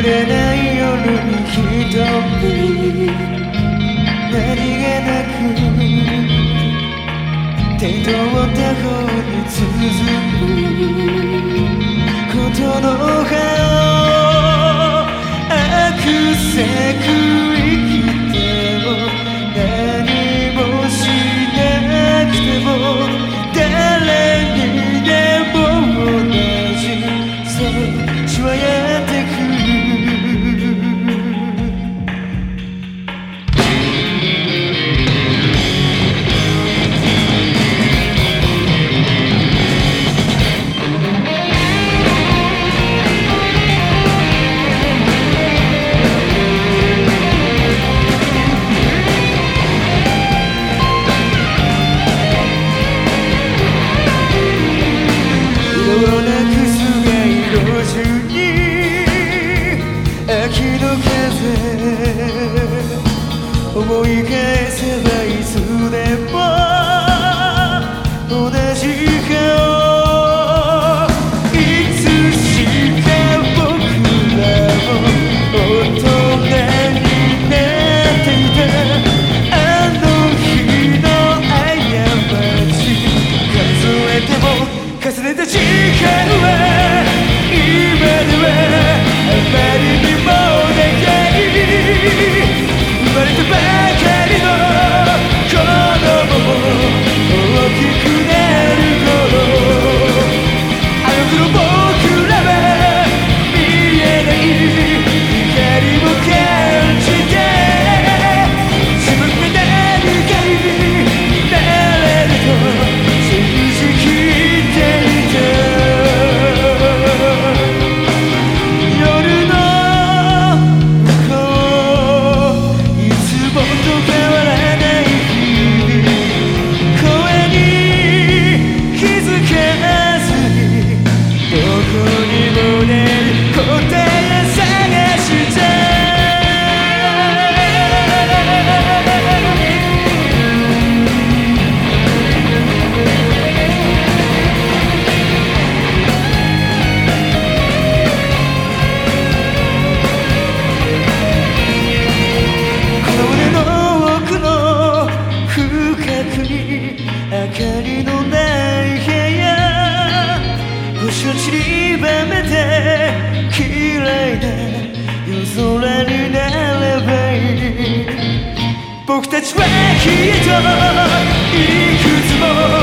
眠れない夜に一人何気なく手とた方に続く。ことの葉を悪せく思い返せばいつでも bad. たちきっといくつも